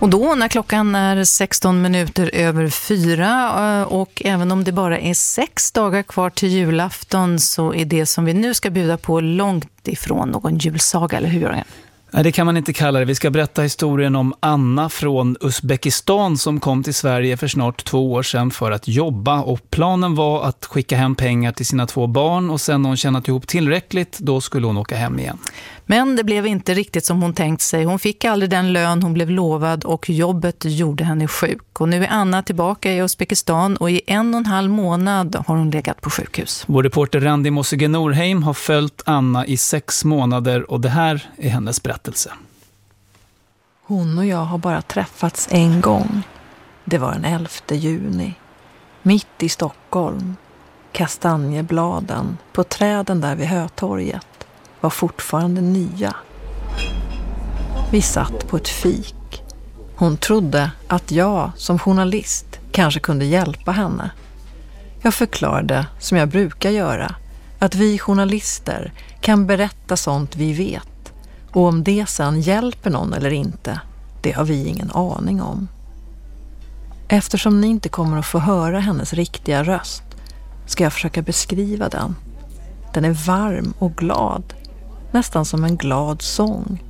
Och då när klockan är 16 minuter över fyra eh, och även om det bara är sex dagar kvar till julafton så är det som vi nu ska bjuda på långt ifrån någon julsaga, eller hur Jörgen? Nej, det kan man inte kalla det. Vi ska berätta historien om Anna från Uzbekistan som kom till Sverige för snart två år sedan för att jobba. Och planen var att skicka hem pengar till sina två barn och sen när hon tjänat ihop tillräckligt, då skulle hon åka hem igen. Men det blev inte riktigt som hon tänkt sig. Hon fick aldrig den lön hon blev lovad och jobbet gjorde henne sjuk. Och nu är Anna tillbaka i Uzbekistan och i en och en halv månad har hon legat på sjukhus. Vår reporter Randi Mossige Norheim har följt Anna i sex månader och det här är hennes berättelse. Hon och jag har bara träffats en gång. Det var den 11 juni. Mitt i Stockholm. Kastanjebladen på träden där vid Hötorget var fortfarande nya. Vi satt på ett fik. Hon trodde att jag som journalist kanske kunde hjälpa henne. Jag förklarade, som jag brukar göra, att vi journalister kan berätta sånt vi vet och om det sen hjälper någon eller inte, det har vi ingen aning om. Eftersom ni inte kommer att få höra hennes riktiga röst ska jag försöka beskriva den. Den är varm och glad nästan som en glad sång.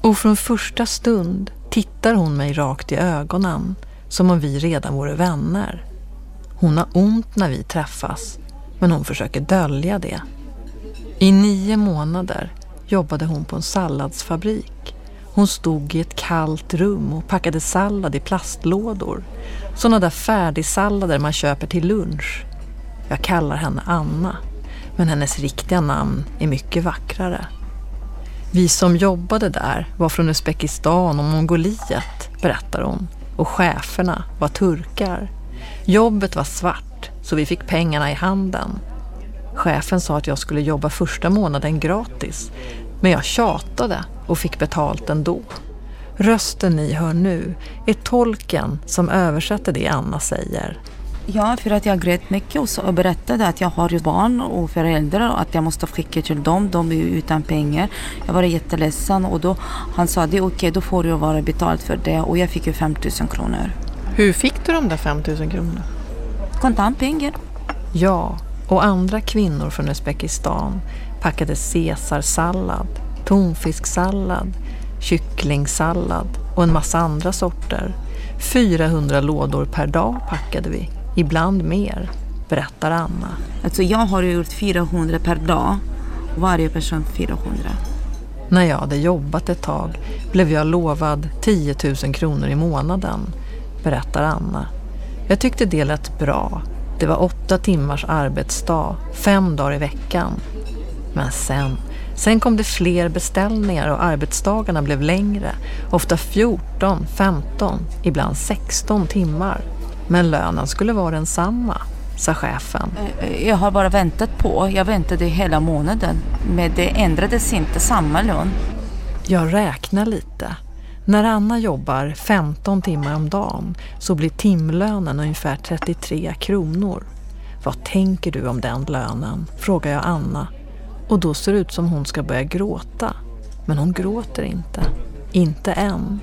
Och från första stund tittar hon mig rakt i ögonen, som om vi redan vore vänner. Hon har ont när vi träffas, men hon försöker dölja det. I nio månader jobbade hon på en salladsfabrik. Hon stod i ett kallt rum och packade sallad i plastlådor. Sådana där färdigsallader man köper till lunch. Jag kallar henne Anna men hennes riktiga namn är mycket vackrare. Vi som jobbade där var från Uzbekistan och Mongoliet, berättar hon, och cheferna var turkar. Jobbet var svart, så vi fick pengarna i handen. Chefen sa att jag skulle jobba första månaden gratis, men jag tjatade och fick betalt ändå. Rösten ni hör nu är tolken som översätter det Anna säger. Ja, för att jag grät mycket och berättade att jag har barn och föräldrar och att jag måste skicka till dem. De är utan pengar. Jag var jätteledsen och då han sa det är okej, då får du vara betalt för det och jag fick ju 5 000 kronor. Hur fick du de där 5 000 kronorna? Kontantpengar. Ja, och andra kvinnor från Uzbekistan packade caesarsallad, tonfisksallad, kycklingsallad och en massa andra sorter. 400 lådor per dag packade vi ibland mer, berättar Anna. Alltså jag har gjort 400 per dag, varje person 400. När jag hade jobbat ett tag blev jag lovad 10 000 kronor i månaden, berättar Anna. Jag tyckte det lät bra. Det var åtta timmars arbetsdag, fem dagar i veckan. Men sen, sen kom det fler beställningar och arbetsdagarna blev längre. Ofta 14, 15, ibland 16 timmar. Men lönen skulle vara densamma, sa chefen. Eh, jag har bara väntat på, jag väntade hela månaden, men det ändrades inte samma lön. Jag räknar lite. När Anna jobbar 15 timmar om dagen så blir timlönen ungefär 33 kronor. Vad tänker du om den lönen? frågar jag Anna. Och då ser det ut som hon ska börja gråta. Men hon gråter inte. Inte än.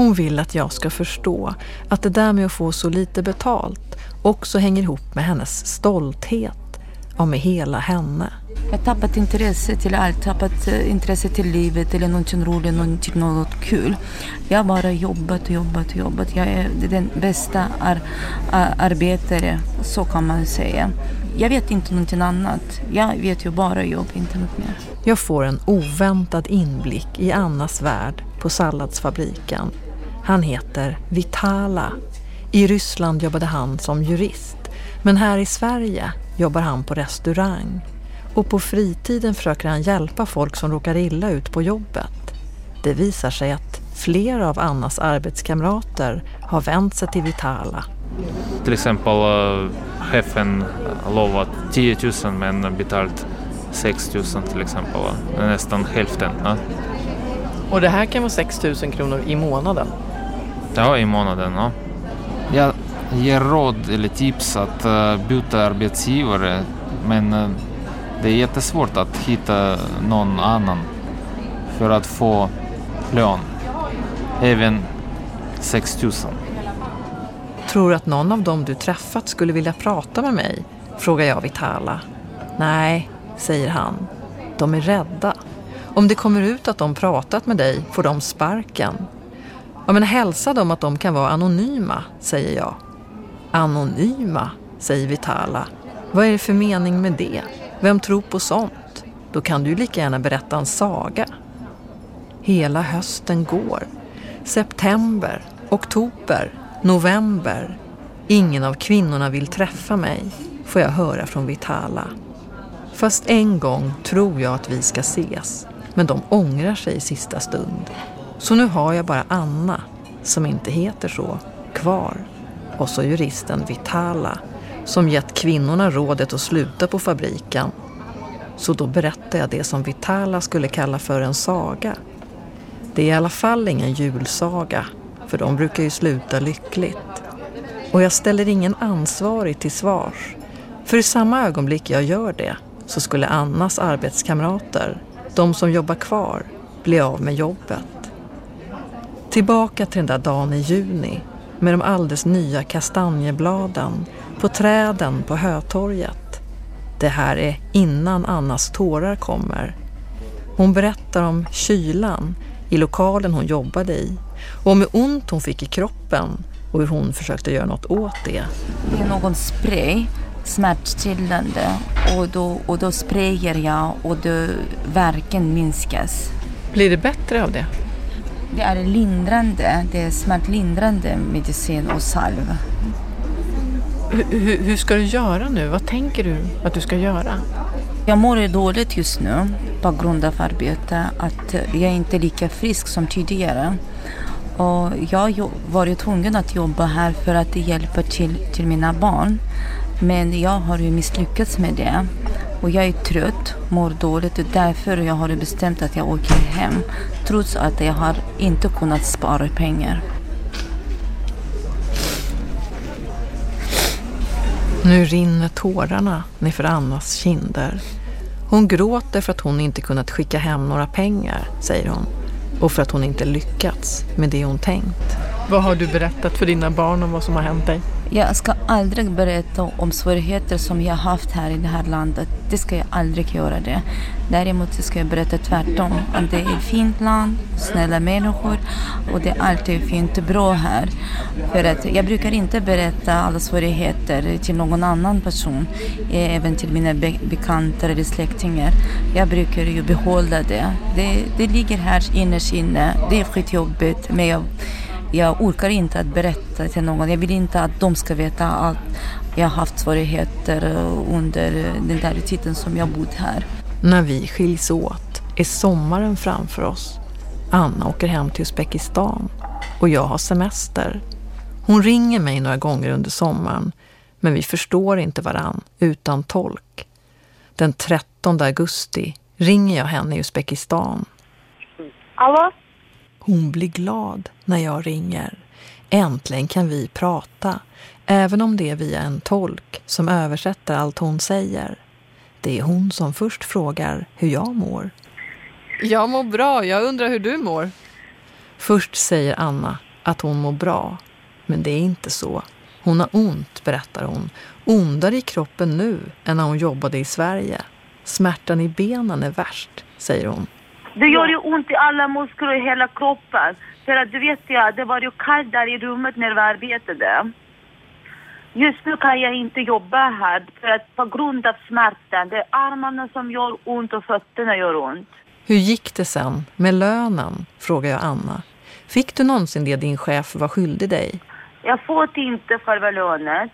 Hon vill att jag ska förstå att det där med att få så lite betalt också hänger ihop med hennes stolthet och med hela henne. Jag har tappat intresse till allt, tappat eh, intresse till livet eller någonting roligt, någonting, något kul. Jag har bara jobbat och jobbat och jobbat. Jag är den bästa ar arbetare, så kan man säga. Jag vet inte någonting annat. Jag vet ju bara jobb, inte något mer. Jag får en oväntad inblick i Annas värld på salladsfabriken. Han heter Vitala. I Ryssland jobbade han som jurist. Men här i Sverige jobbar han på restaurang. Och på fritiden försöker han hjälpa folk som råkar illa ut på jobbet. Det visar sig att flera av Annas arbetskamrater har vänt sig till Vitala. Till exempel uh, chefen lovat 10 000 men betalt 6 000 till exempel. Nästan hälften. Ja. Och det här kan vara 6 000 kronor i månaden? Ja, i månaden. Ja. Jag ger råd eller tips att uh, byta arbetsgivare men uh, det är jättesvårt att hitta någon annan för att få lön. Även 6 000. Tror du att någon av dem du träffat skulle vilja prata med mig? Frågar jag Vitala. Nej, säger han. De är rädda. Om det kommer ut att de pratat med dig får de sparken. Ja, men hälsa dem att de kan vara anonyma, säger jag. Anonyma, säger Vitala. Vad är det för mening med det? Vem tror på sånt? Då kan du ju lika gärna berätta en saga. Hela hösten går. September, oktober, november. Ingen av kvinnorna vill träffa mig, får jag höra från Vitala. Fast en gång tror jag att vi ska ses, men de ångrar sig i sista stund. Så nu har jag bara Anna, som inte heter så, kvar. Och så juristen Vitala, som gett kvinnorna rådet att sluta på fabriken. Så då berättar jag det som Vitala skulle kalla för en saga. Det är i alla fall ingen julsaga, för de brukar ju sluta lyckligt. Och jag ställer ingen ansvarig till svars. För i samma ögonblick jag gör det så skulle Annas arbetskamrater, de som jobbar kvar, bli av med jobbet. Tillbaka till den där dagen i juni med de alldeles nya kastanjebladen på träden på Hötorget. Det här är innan Annas tårar kommer. Hon berättar om kylan i lokalen hon jobbade i och om hur ont hon fick i kroppen och hur hon försökte göra något åt det. Det är någon spray, smärtstillande och då, och då sprayar jag och då verken minskas. Blir det bättre av det? Det är lindrande, det är smärtlindrande medicin och salv. Hur, hur ska du göra nu? Vad tänker du att du ska göra? Jag mår dåligt just nu på grund av arbete, att jag är inte lika frisk som tidigare. Och jag har varit tvungen att jobba här för att hjälpa till, till mina barn. Men jag har ju misslyckats med det. Och jag är trött, mår dåligt och därför jag har bestämt att jag åker hem. Trots att jag har inte kunnat spara pengar. Nu rinner tårarna nerför Annas kinder. Hon gråter för att hon inte kunnat skicka hem några pengar, säger hon. Och för att hon inte lyckats med det hon tänkt. Vad har du berättat för dina barn om vad som har hänt dig? Jag ska aldrig berätta om svårigheter som jag haft här i det här landet. Det ska jag aldrig göra det. Däremot ska jag berätta tvärtom. Att det är ett fint land, snälla människor och det är alltid fint och bra här. För att jag brukar inte berätta alla svårigheter till någon annan person. Eh, även till mina be bekanta eller släktingar. Jag brukar ju behålla det. Det, det ligger här innerst inne. Det är skitjobbigt men jag jag orkar inte att berätta till någon. Jag vill inte att de ska veta att jag har haft svårigheter under den där tiden som jag bott här. När vi skiljs åt är sommaren framför oss. Anna åker hem till Uzbekistan och jag har semester. Hon ringer mig några gånger under sommaren men vi förstår inte varann utan tolk. Den 13 augusti ringer jag henne i Uzbekistan. Hallå? Hon blir glad när jag ringer. Äntligen kan vi prata, även om det är via en tolk som översätter allt hon säger. Det är hon som först frågar hur jag mår. Jag mår bra, jag undrar hur du mår. Först säger Anna att hon mår bra, men det är inte så. Hon har ont, berättar hon. Ondare i kroppen nu än när hon jobbade i Sverige. Smärtan i benen är värst, säger hon. Det gör ju ont i alla muskler i hela kroppen. För att du vet jag, det var ju kallt där i rummet när vi arbetade. Just nu kan jag inte jobba här för att på grund av smärtan. Det är armarna som gör ont och fötterna gör ont. Hur gick det sen med lönen? frågar jag Anna. Fick du någonsin det din chef var skyldig dig? Jag får inte själva lönen.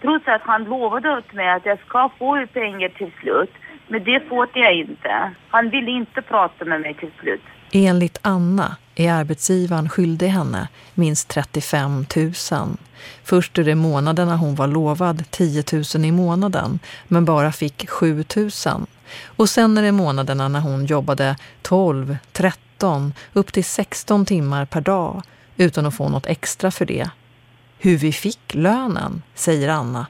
Trots att han lovade åt mig att jag ska få pengar till slut. Men det får jag inte. Han vill inte prata med mig till slut. Enligt Anna är arbetsgivaren skyldig henne minst 35 000. Först är det månaderna hon var lovad 10 000 i månaden men bara fick 7 000. Och sen är det månaderna när hon jobbade 12, 13, upp till 16 timmar per dag utan att få något extra för det. Hur vi fick lönen, säger Anna,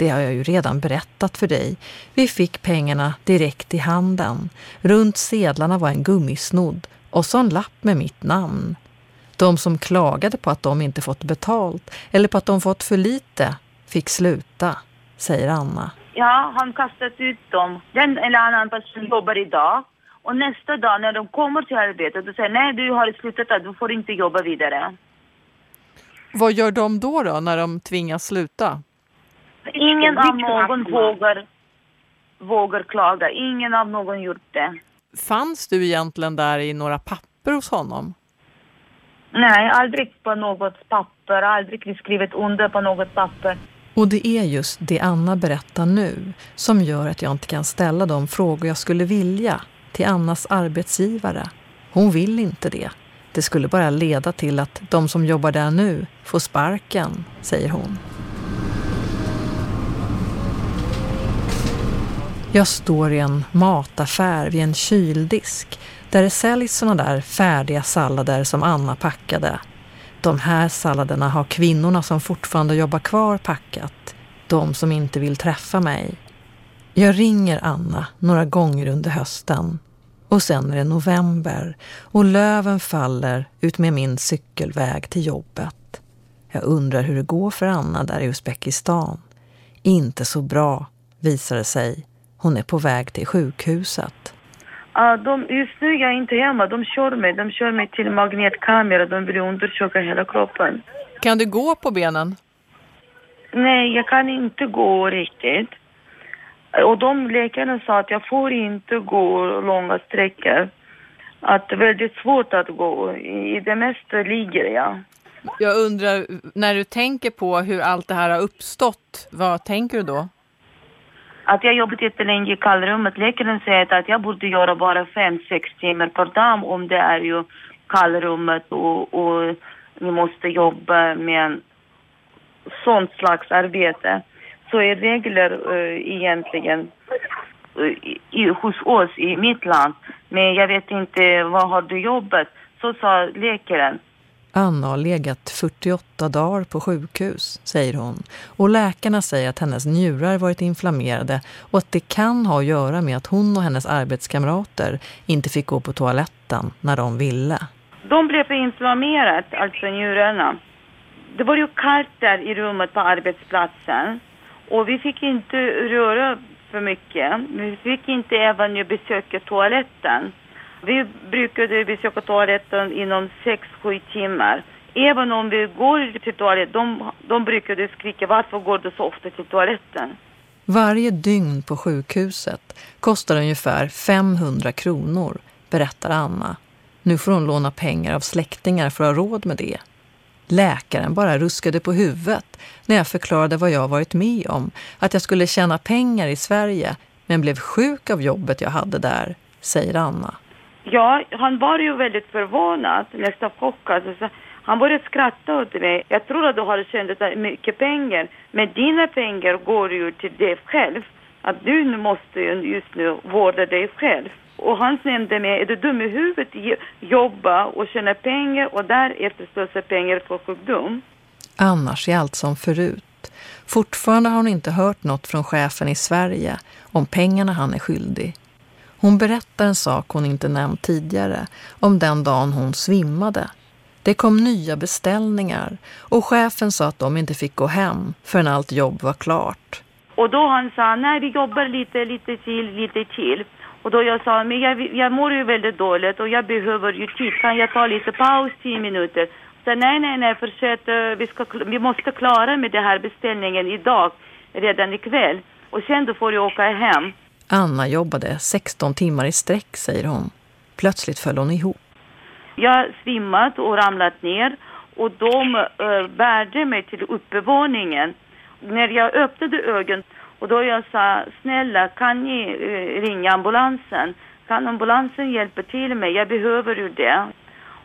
det har jag ju redan berättat för dig. Vi fick pengarna direkt i handen. Runt sedlarna var en gummisnodd och så en lapp med mitt namn. De som klagade på att de inte fått betalt eller på att de fått för lite fick sluta, säger Anna. Ja, han kastat ut dem. Den eller annan person jobbar idag. Och nästa dag när de kommer till arbetet, då säger nej du har slutat, du får inte jobba vidare. Vad gör de då, då när de tvingas sluta? Ingen av någon vågar, vågar klaga. Ingen av någon gjort det. Fanns du egentligen där i några papper hos honom? Nej, aldrig på något papper. Aldrig skrivit under på något papper. Och det är just det Anna berättar nu som gör att jag inte kan ställa de frågor jag skulle vilja till Annas arbetsgivare. Hon vill inte det. Det skulle bara leda till att de som jobbar där nu får sparken, säger hon. Jag står i en mataffär vid en kyldisk där det säljs såna där färdiga sallader som Anna packade. De här salladerna har kvinnorna som fortfarande jobbar kvar packat. De som inte vill träffa mig. Jag ringer Anna några gånger under hösten. Och sen är det november och löven faller ut med min cykelväg till jobbet. Jag undrar hur det går för Anna där i Uzbekistan. Inte så bra, visar det sig. Hon är på väg till sjukhuset. Uh, de, just nu är jag inte hemma. De kör mig. De kör mig till magnetkamera. De vill undersöka hela kroppen. Kan du gå på benen? Nej, jag kan inte gå riktigt. Och de läkarna sa att jag får inte gå långa sträckor. Att det är väldigt svårt att gå. I det mesta ligger jag. Jag undrar, när du tänker på hur allt det här har uppstått, vad tänker du då? Att jag jobbat jättelänge i kallrummet. Läkaren säger att jag borde göra bara fem, sex timmar per dag om det är ju kallrummet och, och vi måste jobba med en sånt slags arbete. Så är regler uh, egentligen uh, i, hos oss i mitt land. Men jag vet inte, vad har du jobbat? Så sa läkaren. Anna har legat 48 dagar på sjukhus, säger hon. Och läkarna säger att hennes njurar varit inflammerade och att det kan ha att göra med att hon och hennes arbetskamrater inte fick gå på toaletten när de ville. De blev för alltså njurarna. Det var ju kallt där i rummet på arbetsplatsen. Och vi fick inte röra för mycket. Vi fick inte även besöka toaletten. Vi brukade besöka toaletten inom 6-7 timmar. Även om vi går till toaletten, de, de brukade skrika varför går du så ofta till toaletten? Varje dygn på sjukhuset kostar ungefär 500 kronor, berättar Anna. Nu får hon låna pengar av släktingar för att ha råd med det. Läkaren bara ruskade på huvudet när jag förklarade vad jag varit med om. Att jag skulle tjäna pengar i Sverige men blev sjuk av jobbet jag hade där, säger Anna. Ja, han var ju väldigt förvånad, nästan chockad. Alltså, han började skratta åt mig. Jag tror att du har tjänat mycket pengar, men dina pengar går ju till dig själv. Att du måste just nu vårda dig själv. Och han nämnde mig, är du dum i huvudet? Jobba och tjäna pengar och därefter slösa pengar på sjukdom. Annars är allt som förut. Fortfarande har hon inte hört något från chefen i Sverige om pengarna han är skyldig. Hon berättar en sak hon inte nämnt tidigare om den dagen hon svimmade. Det kom nya beställningar och chefen sa att de inte fick gå hem förrän allt jobb var klart. Och då han sa, nej vi jobbar lite, lite till, lite till. Och då jag sa, men jag, jag mår ju väldigt dåligt och jag behöver ju tid. Kan jag ta lite paus, tio minuter? Så nej, nej, nej, fortsätt. Eh, vi, ska, vi måste klara med den här beställningen idag, redan ikväll. Och sen då får du åka hem. Anna jobbade 16 timmar i sträck, säger hon. Plötsligt föll hon ihop. Jag svimmat och ramlat ner och de eh, uh, bärde mig till uppvåningen. När jag öppnade ögonen och då jag sa, snälla kan ni uh, ringa ambulansen? Kan ambulansen hjälpa till mig? Jag behöver ju det.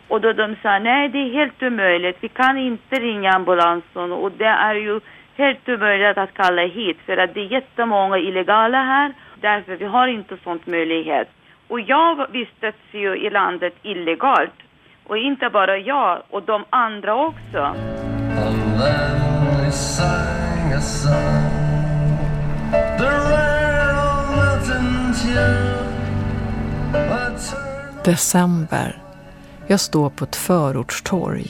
Och då de sa, nej det är helt omöjligt. Vi kan inte ringa ambulansen och det är ju helt omöjligt att kalla hit för att det är jättemånga illegala här därför vi har inte sånt möjlighet. Och jag vistas ju i landet illegalt. Och inte bara jag, och de andra också. And then they sang a song The rare old mountain December. Jag står på ett förortstorg.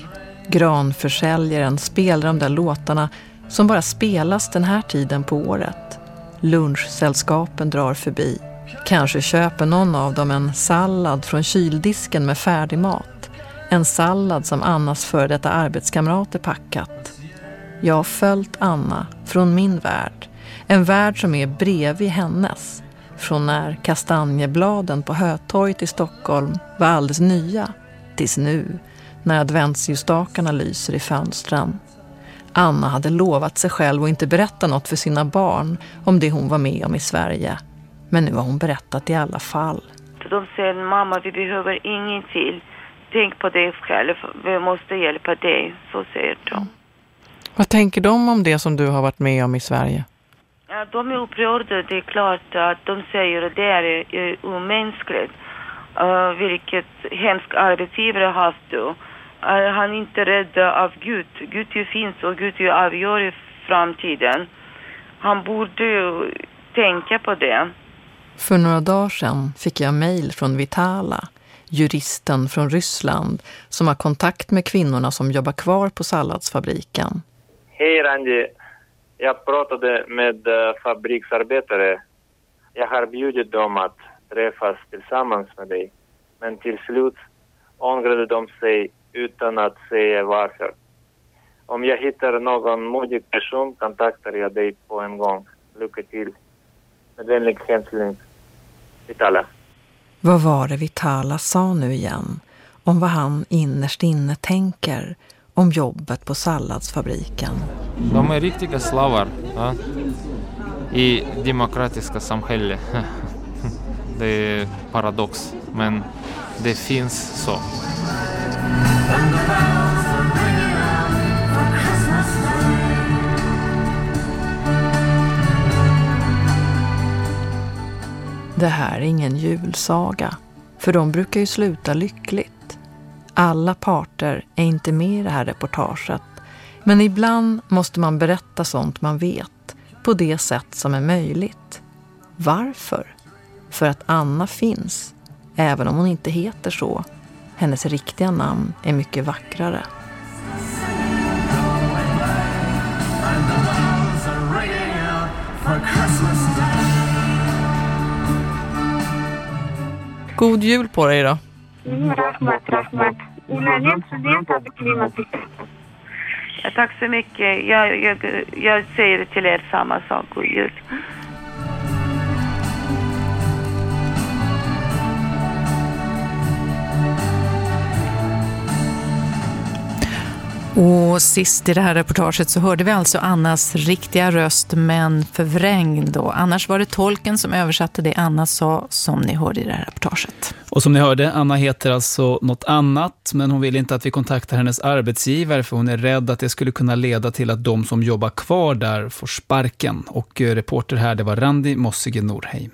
Granförsäljaren spelar de där låtarna som bara spelas den här tiden på året. Lunchsällskapen drar förbi. Kanske köper någon av dem en sallad från kyldisken med färdig mat. En sallad som Annas före detta arbetskamrater packat. Jag har följt Anna från min värld. En värld som är bredvid hennes. Från när kastanjebladen på Hötorget i Stockholm var alldeles nya tills nu när adventsljusstakarna lyser i fönstren. Anna hade lovat sig själv att inte berätta något för sina barn om det hon var med om i Sverige. Men nu har hon berättat i alla fall. De säger, mamma vi behöver ingenting. Tänk på dig själv, vi måste hjälpa dig. Så säger de. Vad tänker de om det som du har varit med om i Sverige? Ja, de är upprörda, det är klart att de säger att det är, är omänskligt. Uh, vilket hemskt arbetsgivare har haft du. Är han inte rädd av Gud? Gud ju finns och Gud ju avgör i framtiden. Han borde ju tänka på det. För några dagar sedan fick jag mejl från Vitala, juristen från Ryssland som har kontakt med kvinnorna som jobbar kvar på salladsfabriken. Hej Randy, jag pratade med uh, fabriksarbetare. Jag har bjudit dem att träffas tillsammans med dig. Men till slut ångrade de sig utan att säga varför. Om jag hittar någon modig person kontaktar jag dig på en gång. Lycka till. Med vänlig hälsning, Vitala. Vad var det Vitala sa nu igen? Om vad han innerst inne tänker om jobbet på salladsfabriken. De är riktiga slavar ja? i demokratiska samhälle. det är paradox, men det finns så. Det här är ingen julsaga, för de brukar ju sluta lyckligt. Alla parter är inte med i det här reportaget, men ibland måste man berätta sånt man vet på det sätt som är möjligt. Varför? För att Anna finns, även om hon inte heter så. Hennes riktiga namn är mycket vackrare. God jul på dig då. Rahmat, Rahmat. Tack så mycket. Jag, jag, jag säger till er samma sak. God jul. Och sist i det här reportaget så hörde vi alltså Annas riktiga röst men förvrängd. Och annars var det tolken som översatte det Anna sa som ni hörde i det här reportaget. Och som ni hörde, Anna heter alltså något annat men hon vill inte att vi kontaktar hennes arbetsgivare för hon är rädd att det skulle kunna leda till att de som jobbar kvar där får sparken. Och eh, reporter här det var Randi Mossige Norheim.